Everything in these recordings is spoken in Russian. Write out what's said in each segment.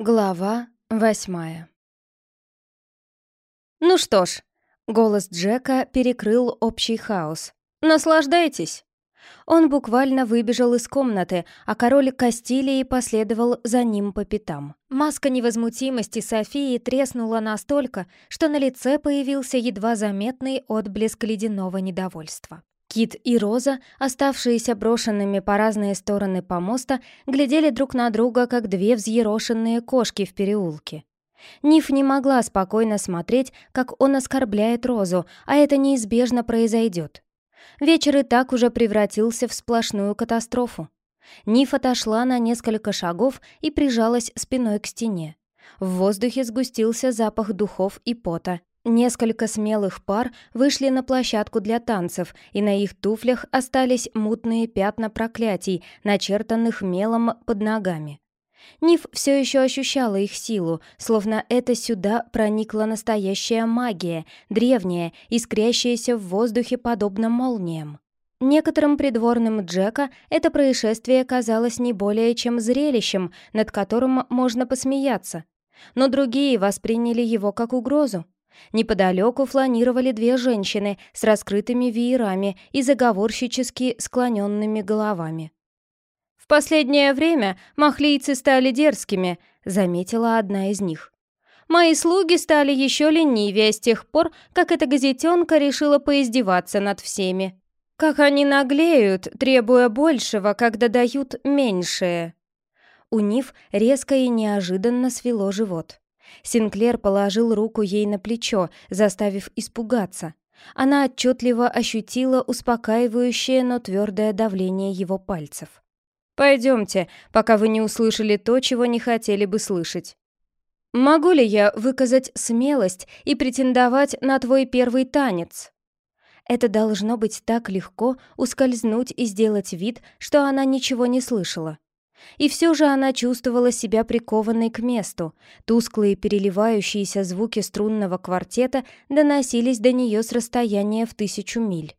Глава восьмая «Ну что ж», — голос Джека перекрыл общий хаос. «Наслаждайтесь!» Он буквально выбежал из комнаты, а король Кастилии последовал за ним по пятам. Маска невозмутимости Софии треснула настолько, что на лице появился едва заметный отблеск ледяного недовольства. Кит и Роза, оставшиеся брошенными по разные стороны помоста, глядели друг на друга, как две взъерошенные кошки в переулке. Ниф не могла спокойно смотреть, как он оскорбляет Розу, а это неизбежно произойдет. Вечер и так уже превратился в сплошную катастрофу. Ниф отошла на несколько шагов и прижалась спиной к стене. В воздухе сгустился запах духов и пота, Несколько смелых пар вышли на площадку для танцев, и на их туфлях остались мутные пятна проклятий, начертанных мелом под ногами. Ниф все еще ощущала их силу, словно это сюда проникла настоящая магия, древняя, искрящаяся в воздухе подобно молниям. Некоторым придворным Джека это происшествие казалось не более чем зрелищем, над которым можно посмеяться. Но другие восприняли его как угрозу. Неподалеку фланировали две женщины с раскрытыми веерами и заговорщически склоненными головами. «В последнее время махлийцы стали дерзкими», — заметила одна из них. «Мои слуги стали еще ленивее с тех пор, как эта газетенка решила поиздеваться над всеми. Как они наглеют, требуя большего, когда дают меньшее». У Нив резко и неожиданно свело живот. Синклер положил руку ей на плечо, заставив испугаться. Она отчетливо ощутила успокаивающее, но твердое давление его пальцев. «Пойдемте, пока вы не услышали то, чего не хотели бы слышать. Могу ли я выказать смелость и претендовать на твой первый танец?» Это должно быть так легко ускользнуть и сделать вид, что она ничего не слышала. И все же она чувствовала себя прикованной к месту. Тусклые переливающиеся звуки струнного квартета доносились до нее с расстояния в тысячу миль.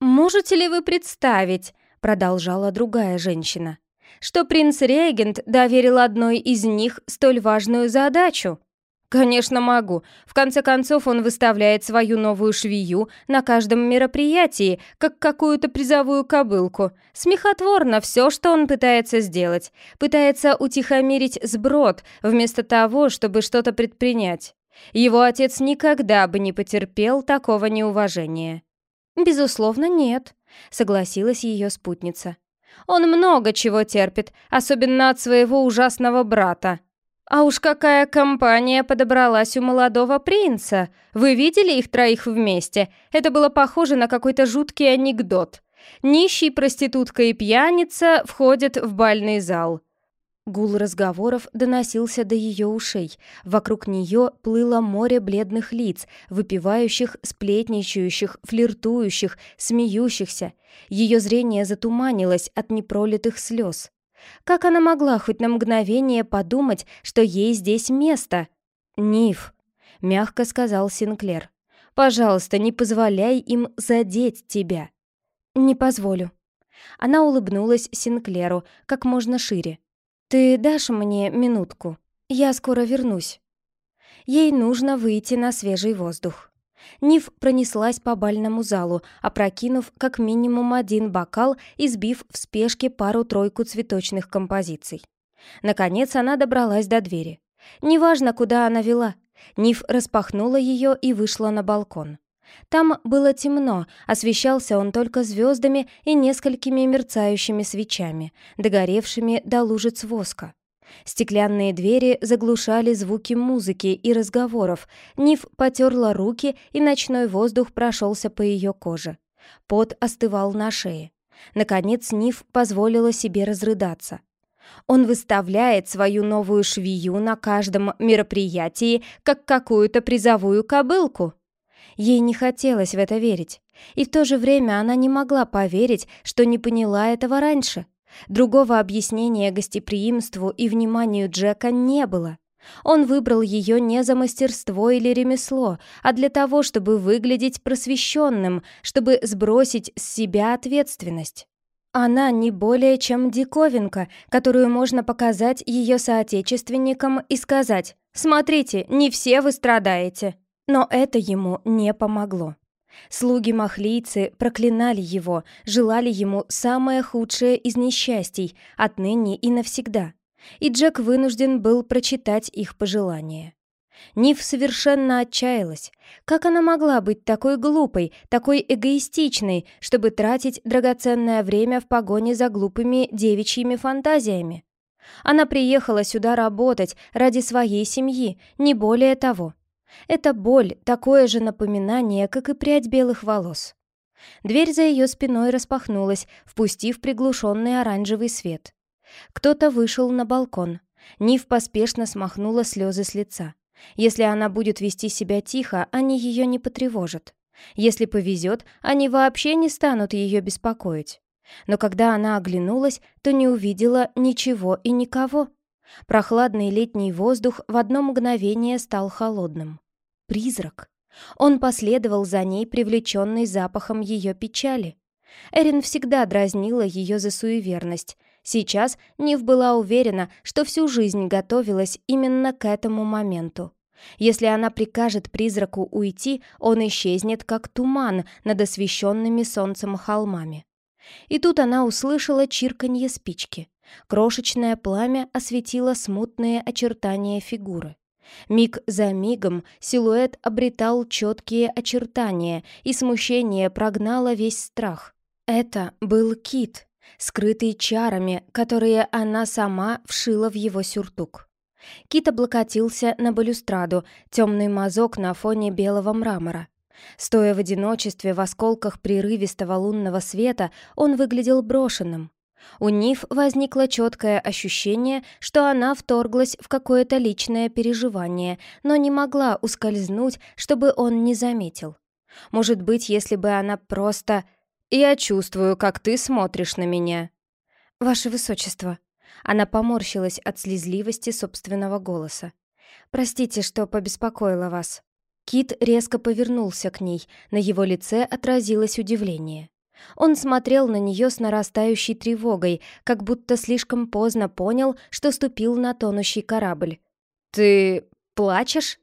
«Можете ли вы представить?» — продолжала другая женщина что принц-регент доверил одной из них столь важную задачу. «Конечно могу. В конце концов, он выставляет свою новую швею на каждом мероприятии, как какую-то призовую кобылку. Смехотворно все, что он пытается сделать. Пытается утихомирить сброд, вместо того, чтобы что-то предпринять. Его отец никогда бы не потерпел такого неуважения». «Безусловно, нет», — согласилась ее спутница. «Он много чего терпит, особенно от своего ужасного брата», а уж какая компания подобралась у молодого принца! Вы видели их троих вместе? Это было похоже на какой-то жуткий анекдот. Нищий, проститутка и пьяница входят в бальный зал. Гул разговоров доносился до ее ушей. Вокруг нее плыло море бледных лиц, выпивающих, сплетничающих, флиртующих, смеющихся. Ее зрение затуманилось от непролитых слез. Как она могла хоть на мгновение подумать, что ей здесь место? «Ниф», — мягко сказал Синклер, — «пожалуйста, не позволяй им задеть тебя». «Не позволю». Она улыбнулась Синклеру как можно шире. «Ты дашь мне минутку? Я скоро вернусь». Ей нужно выйти на свежий воздух. Ниф пронеслась по бальному залу, опрокинув как минимум один бокал и сбив в спешке пару-тройку цветочных композиций. Наконец она добралась до двери. Неважно, куда она вела. Ниф распахнула ее и вышла на балкон. Там было темно, освещался он только звездами и несколькими мерцающими свечами, догоревшими до лужиц воска. Стеклянные двери заглушали звуки музыки и разговоров. Ниф потерла руки, и ночной воздух прошелся по ее коже. Пот остывал на шее. Наконец Ниф позволила себе разрыдаться. Он выставляет свою новую швею на каждом мероприятии, как какую-то призовую кобылку. Ей не хотелось в это верить. И в то же время она не могла поверить, что не поняла этого раньше. Другого объяснения гостеприимству и вниманию Джека не было. Он выбрал ее не за мастерство или ремесло, а для того, чтобы выглядеть просвещенным, чтобы сбросить с себя ответственность. Она не более чем диковинка, которую можно показать ее соотечественникам и сказать «Смотрите, не все вы страдаете». Но это ему не помогло. Слуги-махлийцы проклинали его, желали ему самое худшее из несчастий, отныне и навсегда. И Джек вынужден был прочитать их пожелания. Нив совершенно отчаялась. Как она могла быть такой глупой, такой эгоистичной, чтобы тратить драгоценное время в погоне за глупыми девичьими фантазиями? Она приехала сюда работать ради своей семьи, не более того. Это боль, такое же напоминание, как и прядь белых волос. Дверь за ее спиной распахнулась, впустив приглушенный оранжевый свет. Кто-то вышел на балкон. Нив поспешно смахнула слезы с лица. Если она будет вести себя тихо, они ее не потревожат. Если повезет, они вообще не станут ее беспокоить. Но когда она оглянулась, то не увидела ничего и никого. Прохладный летний воздух в одно мгновение стал холодным. Призрак. Он последовал за ней, привлеченный запахом ее печали. Эрин всегда дразнила ее за суеверность. Сейчас Нив была уверена, что всю жизнь готовилась именно к этому моменту. Если она прикажет призраку уйти, он исчезнет, как туман над освещенными солнцем холмами. И тут она услышала чирканье спички. Крошечное пламя осветило смутные очертания фигуры. Миг за мигом силуэт обретал четкие очертания, и смущение прогнало весь страх. Это был кит, скрытый чарами, которые она сама вшила в его сюртук. Кит облокотился на балюстраду, темный мазок на фоне белого мрамора. Стоя в одиночестве в осколках прерывистого лунного света, он выглядел брошенным. У Ниф возникло четкое ощущение, что она вторглась в какое-то личное переживание, но не могла ускользнуть, чтобы он не заметил. Может быть, если бы она просто... «Я чувствую, как ты смотришь на меня». «Ваше Высочество». Она поморщилась от слезливости собственного голоса. «Простите, что побеспокоила вас». Кит резко повернулся к ней, на его лице отразилось удивление. Он смотрел на нее с нарастающей тревогой, как будто слишком поздно понял, что ступил на тонущий корабль. «Ты плачешь?»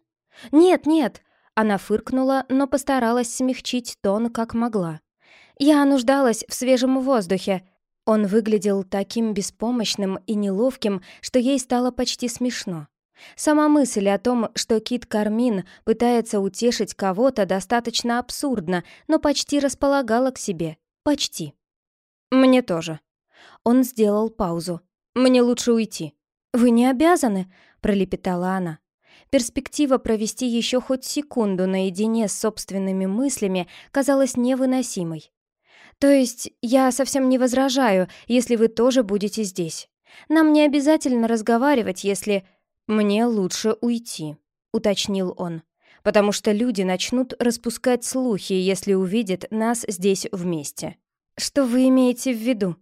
«Нет, нет!» Она фыркнула, но постаралась смягчить тон, как могла. «Я нуждалась в свежем воздухе». Он выглядел таким беспомощным и неловким, что ей стало почти смешно. Сама мысль о том, что Кит Кармин пытается утешить кого-то, достаточно абсурдна, но почти располагала к себе. Почти. «Мне тоже». Он сделал паузу. «Мне лучше уйти». «Вы не обязаны», — пролепетала она. Перспектива провести еще хоть секунду наедине с собственными мыслями казалась невыносимой. «То есть я совсем не возражаю, если вы тоже будете здесь. Нам не обязательно разговаривать, если...» «Мне лучше уйти», — уточнил он, «потому что люди начнут распускать слухи, если увидят нас здесь вместе». «Что вы имеете в виду?»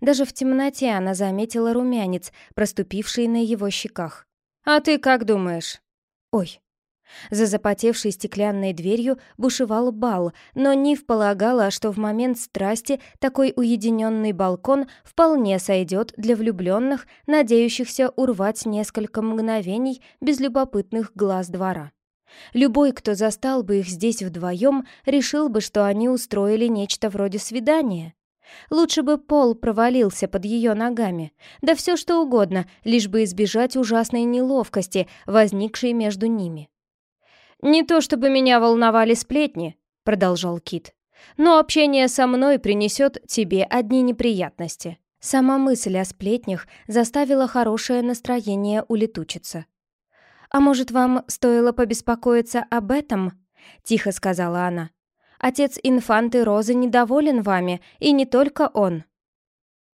Даже в темноте она заметила румянец, проступивший на его щеках. «А ты как думаешь?» «Ой». За запотевшей стеклянной дверью бушевал бал, но Нив полагала, что в момент страсти такой уединенный балкон вполне сойдет для влюбленных, надеющихся урвать несколько мгновений без любопытных глаз двора. Любой, кто застал бы их здесь вдвоем, решил бы, что они устроили нечто вроде свидания. Лучше бы пол провалился под ее ногами. Да все что угодно, лишь бы избежать ужасной неловкости, возникшей между ними. «Не то чтобы меня волновали сплетни», — продолжал Кит. «Но общение со мной принесет тебе одни неприятности». Сама мысль о сплетнях заставила хорошее настроение улетучиться. «А может, вам стоило побеспокоиться об этом?» — тихо сказала она. Отец инфанты Розы недоволен вами, и не только он.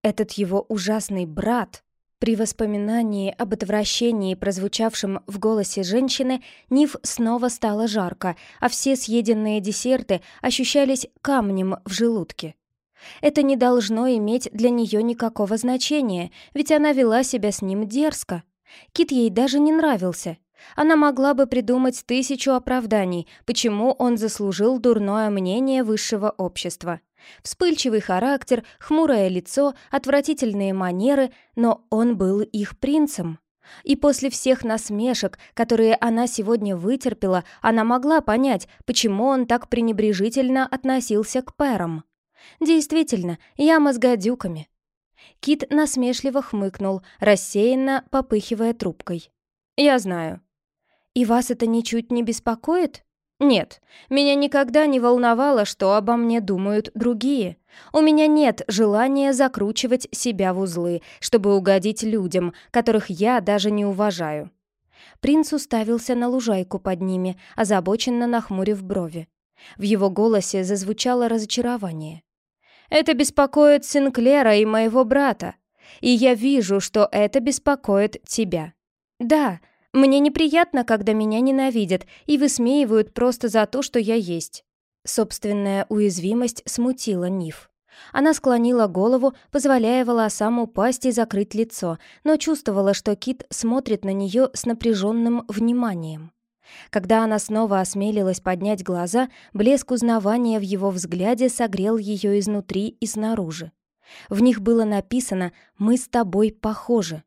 Этот его ужасный брат... При воспоминании об отвращении, прозвучавшем в голосе женщины, Нив снова стало жарко, а все съеденные десерты ощущались камнем в желудке. Это не должно иметь для нее никакого значения, ведь она вела себя с ним дерзко. Кит ей даже не нравился, она могла бы придумать тысячу оправданий, почему он заслужил дурное мнение высшего общества. Вспыльчивый характер, хмурое лицо, отвратительные манеры, но он был их принцем. И после всех насмешек, которые она сегодня вытерпела, она могла понять, почему он так пренебрежительно относился к Пэрам. Действительно, яма с гадюками. Кит насмешливо хмыкнул, рассеянно попыхивая трубкой. «Я знаю». «И вас это ничуть не беспокоит?» «Нет, меня никогда не волновало, что обо мне думают другие. У меня нет желания закручивать себя в узлы, чтобы угодить людям, которых я даже не уважаю». Принц уставился на лужайку под ними, озабоченно нахмурив брови. В его голосе зазвучало разочарование. «Это беспокоит Синклера и моего брата, и я вижу, что это беспокоит тебя. Да, мне неприятно, когда меня ненавидят и высмеивают просто за то, что я есть». Собственная уязвимость смутила Ниф. Она склонила голову, позволяя волосам упасть и закрыть лицо, но чувствовала, что Кит смотрит на нее с напряженным вниманием. Когда она снова осмелилась поднять глаза, блеск узнавания в его взгляде согрел ее изнутри и снаружи. В них было написано «Мы с тобой похожи».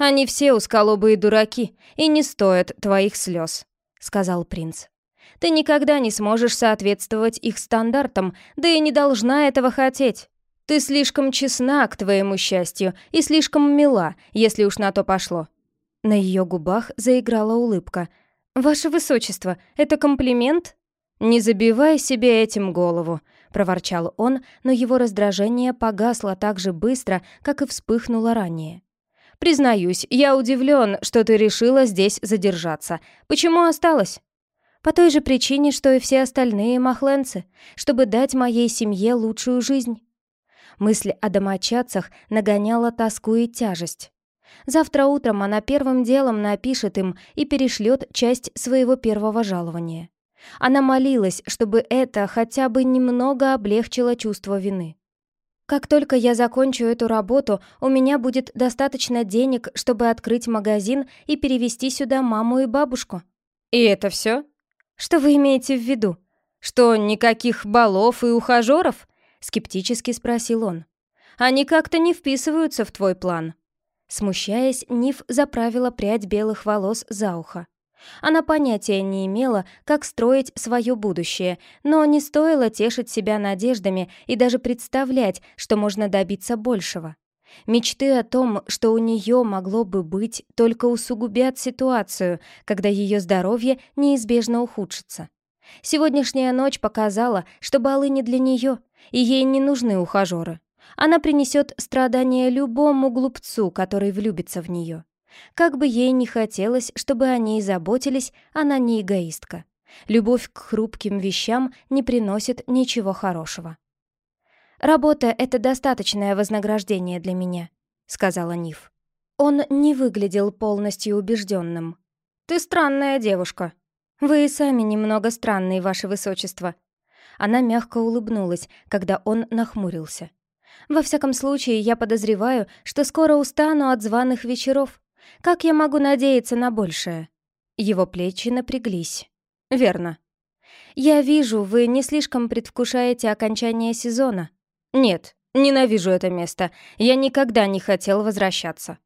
«Они все усколобые дураки и не стоят твоих слез», — сказал принц. «Ты никогда не сможешь соответствовать их стандартам, да и не должна этого хотеть. Ты слишком честна к твоему счастью и слишком мила, если уж на то пошло». На ее губах заиграла улыбка. «Ваше высочество, это комплимент?» «Не забивай себе этим голову», — проворчал он, но его раздражение погасло так же быстро, как и вспыхнуло ранее. Признаюсь, я удивлен, что ты решила здесь задержаться. Почему осталась? По той же причине, что и все остальные махленцы, чтобы дать моей семье лучшую жизнь. Мысль о домочадцах нагоняла тоску и тяжесть. Завтра утром она первым делом напишет им и перешлет часть своего первого жалования. Она молилась, чтобы это хотя бы немного облегчило чувство вины. Как только я закончу эту работу, у меня будет достаточно денег, чтобы открыть магазин и перевести сюда маму и бабушку. И это все? Что вы имеете в виду? Что никаких балов и ухажеров? Скептически спросил он. Они как-то не вписываются в твой план. Смущаясь, Ниф заправила прядь белых волос за ухо. Она понятия не имела, как строить свое будущее, но не стоило тешить себя надеждами и даже представлять, что можно добиться большего. Мечты о том, что у нее могло бы быть, только усугубят ситуацию, когда ее здоровье неизбежно ухудшится. Сегодняшняя ночь показала, что балы не для нее, и ей не нужны ухажеры. Она принесет страдания любому глупцу, который влюбится в нее. Как бы ей ни хотелось, чтобы о ней заботились, она не эгоистка. Любовь к хрупким вещам не приносит ничего хорошего. «Работа — это достаточное вознаграждение для меня», — сказала Ниф. Он не выглядел полностью убежденным. «Ты странная девушка». «Вы и сами немного странные, ваше высочество». Она мягко улыбнулась, когда он нахмурился. «Во всяком случае, я подозреваю, что скоро устану от званых вечеров. Как я могу надеяться на большее?» Его плечи напряглись. «Верно. Я вижу, вы не слишком предвкушаете окончание сезона. Нет, ненавижу это место. Я никогда не хотел возвращаться».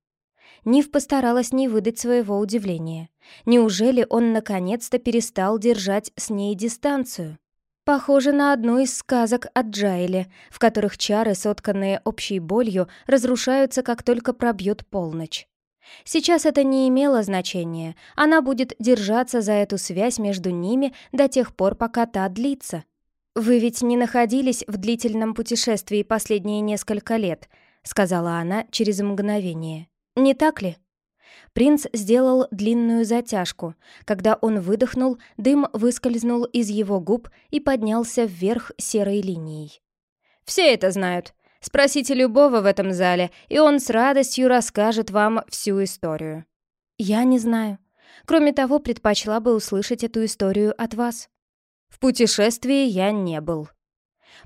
Нив постаралась не выдать своего удивления. Неужели он наконец-то перестал держать с ней дистанцию? Похоже на одну из сказок о Джайле, в которых чары, сотканные общей болью, разрушаются, как только пробьет полночь. Сейчас это не имело значения, она будет держаться за эту связь между ними до тех пор, пока та длится. «Вы ведь не находились в длительном путешествии последние несколько лет», сказала она через мгновение. «Не так ли?» Принц сделал длинную затяжку. Когда он выдохнул, дым выскользнул из его губ и поднялся вверх серой линией. «Все это знают. Спросите любого в этом зале, и он с радостью расскажет вам всю историю. Я не знаю. Кроме того, предпочла бы услышать эту историю от вас. В путешествии я не был.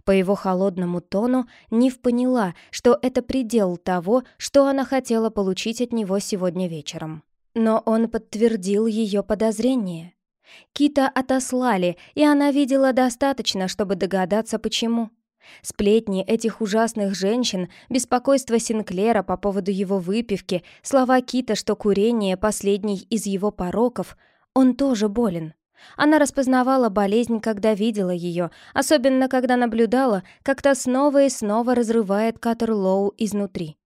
По его холодному тону Нив поняла, что это предел того, что она хотела получить от него сегодня вечером. Но он подтвердил ее подозрение. Кита отослали, и она видела достаточно, чтобы догадаться, почему. Сплетни этих ужасных женщин, беспокойство Синклера по поводу его выпивки, слова Кита, что курение – последний из его пороков, он тоже болен. Она распознавала болезнь, когда видела ее, особенно когда наблюдала, как та снова и снова разрывает Катерлоу изнутри.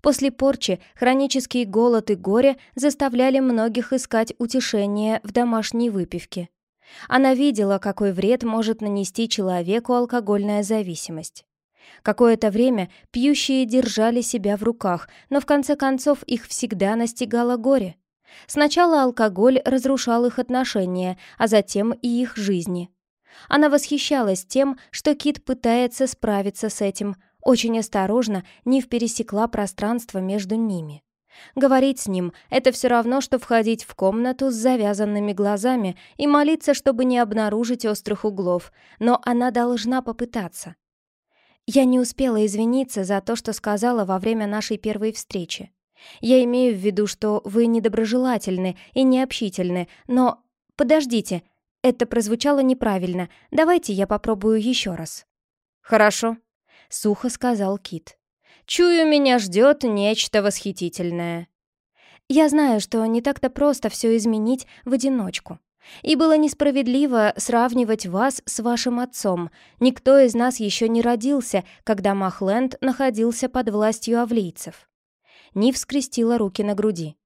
После порчи хронический голод и горе заставляли многих искать утешение в домашней выпивке. Она видела, какой вред может нанести человеку алкогольная зависимость. Какое-то время пьющие держали себя в руках, но в конце концов их всегда настигало горе. Сначала алкоголь разрушал их отношения, а затем и их жизни. Она восхищалась тем, что Кит пытается справиться с этим, очень осторожно не пересекла пространство между ними. Говорить с ним — это все равно, что входить в комнату с завязанными глазами и молиться, чтобы не обнаружить острых углов, но она должна попытаться. Я не успела извиниться за то, что сказала во время нашей первой встречи. Я имею в виду, что вы недоброжелательны и необщительны, но... Подождите, это прозвучало неправильно. Давайте я попробую еще раз. Хорошо, — сухо сказал Кит. «Чую, меня ждет нечто восхитительное». «Я знаю, что не так-то просто все изменить в одиночку. И было несправедливо сравнивать вас с вашим отцом. Никто из нас еще не родился, когда Махленд находился под властью авлийцев». Нив скрестила руки на груди.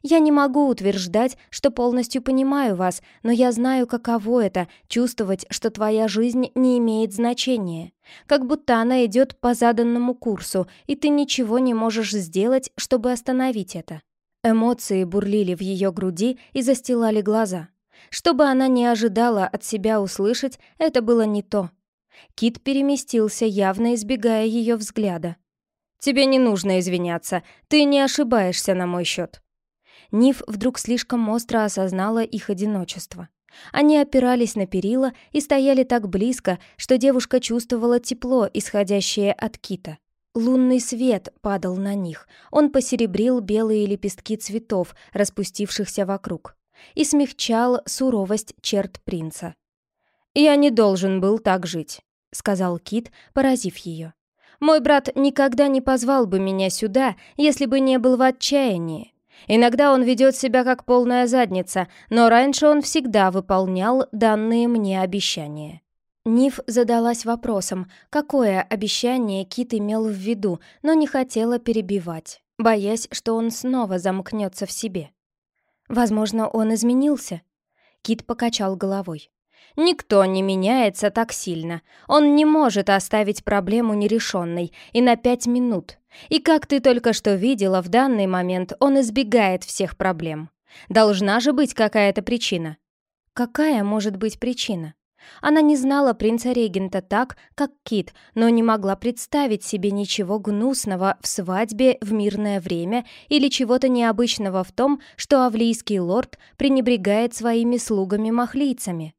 Я не могу утверждать, что полностью понимаю вас, но я знаю, каково это — чувствовать, что твоя жизнь не имеет значения. Как будто она идет по заданному курсу, и ты ничего не можешь сделать, чтобы остановить это. Эмоции бурлили в ее груди и застилали глаза. Что бы она ни ожидала от себя услышать, это было не то. Кит переместился, явно избегая ее взгляда. «Тебе не нужно извиняться, ты не ошибаешься на мой счет. Ниф вдруг слишком остро осознала их одиночество. Они опирались на перила и стояли так близко, что девушка чувствовала тепло, исходящее от кита. Лунный свет падал на них, он посеребрил белые лепестки цветов, распустившихся вокруг, и смягчал суровость черт принца. «Я не должен был так жить», — сказал Кит, поразив ее. «Мой брат никогда не позвал бы меня сюда, если бы не был в отчаянии. Иногда он ведет себя как полная задница, но раньше он всегда выполнял данные мне обещания. Ниф задалась вопросом, какое обещание Кит имел в виду, но не хотела перебивать, боясь, что он снова замкнется в себе. Возможно, он изменился. Кит покачал головой. Никто не меняется так сильно. Он не может оставить проблему нерешенной и на пять минут. И как ты только что видела, в данный момент он избегает всех проблем. Должна же быть какая-то причина. Какая может быть причина? Она не знала принца-регента так, как Кит, но не могла представить себе ничего гнусного в свадьбе в мирное время или чего-то необычного в том, что авлийский лорд пренебрегает своими слугами-махлийцами.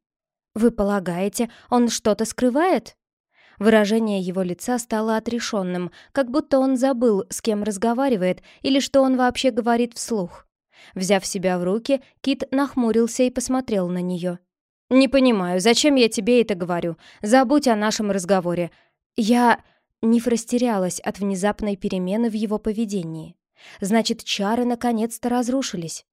«Вы полагаете, он что-то скрывает?» Выражение его лица стало отрешенным, как будто он забыл, с кем разговаривает или что он вообще говорит вслух. Взяв себя в руки, Кит нахмурился и посмотрел на нее. «Не понимаю, зачем я тебе это говорю? Забудь о нашем разговоре. Я...» Ниф растерялась от внезапной перемены в его поведении. Значит, чары наконец-то разрушились.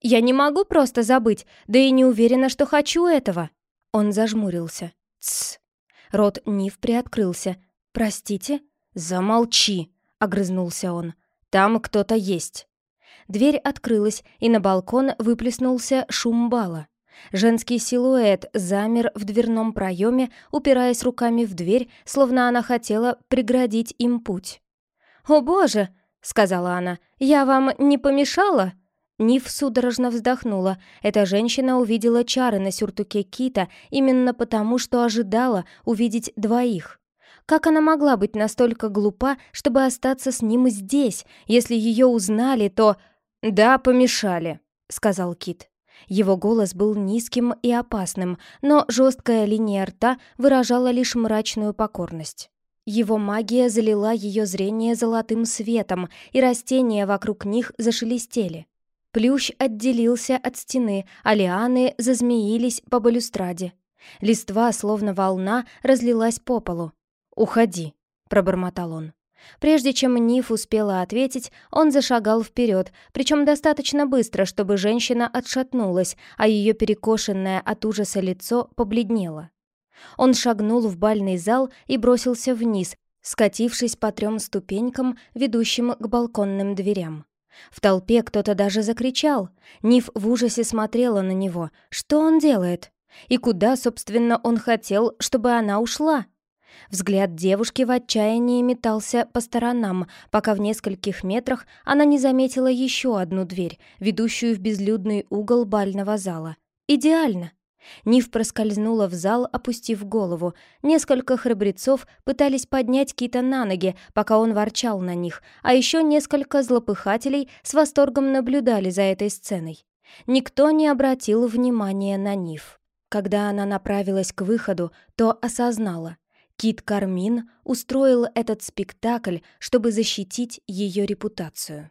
«Я не могу просто забыть, да и не уверена, что хочу этого!» Он зажмурился. «Тсс!» Рот Нив приоткрылся. «Простите?» «Замолчи!» — огрызнулся он. «Там кто-то есть!» Дверь открылась, и на балкон выплеснулся шум бала. Женский силуэт замер в дверном проеме, упираясь руками в дверь, словно она хотела преградить им путь. «О боже!» — сказала она. «Я вам не помешала?» Ниф судорожно вздохнула. Эта женщина увидела чары на сюртуке Кита именно потому, что ожидала увидеть двоих. Как она могла быть настолько глупа, чтобы остаться с ним здесь? Если ее узнали, то... «Да, помешали», — сказал Кит. Его голос был низким и опасным, но жесткая линия рта выражала лишь мрачную покорность. Его магия залила ее зрение золотым светом, и растения вокруг них зашелестели. Плющ отделился от стены, а лианы зазмеились по балюстраде. Листва, словно волна, разлилась по полу. «Уходи», — пробормотал он. Прежде чем Ниф успела ответить, он зашагал вперед, причем достаточно быстро, чтобы женщина отшатнулась, а ее перекошенное от ужаса лицо побледнело. Он шагнул в бальный зал и бросился вниз, скатившись по трем ступенькам, ведущим к балконным дверям. В толпе кто-то даже закричал. Ниф в ужасе смотрела на него. Что он делает? И куда, собственно, он хотел, чтобы она ушла? Взгляд девушки в отчаянии метался по сторонам, пока в нескольких метрах она не заметила еще одну дверь, ведущую в безлюдный угол бального зала. Идеально! Нив проскользнула в зал, опустив голову. Несколько храбрецов пытались поднять Кита на ноги, пока он ворчал на них, а еще несколько злопыхателей с восторгом наблюдали за этой сценой. Никто не обратил внимания на Нив. Когда она направилась к выходу, то осознала. Кит Кармин устроил этот спектакль, чтобы защитить ее репутацию.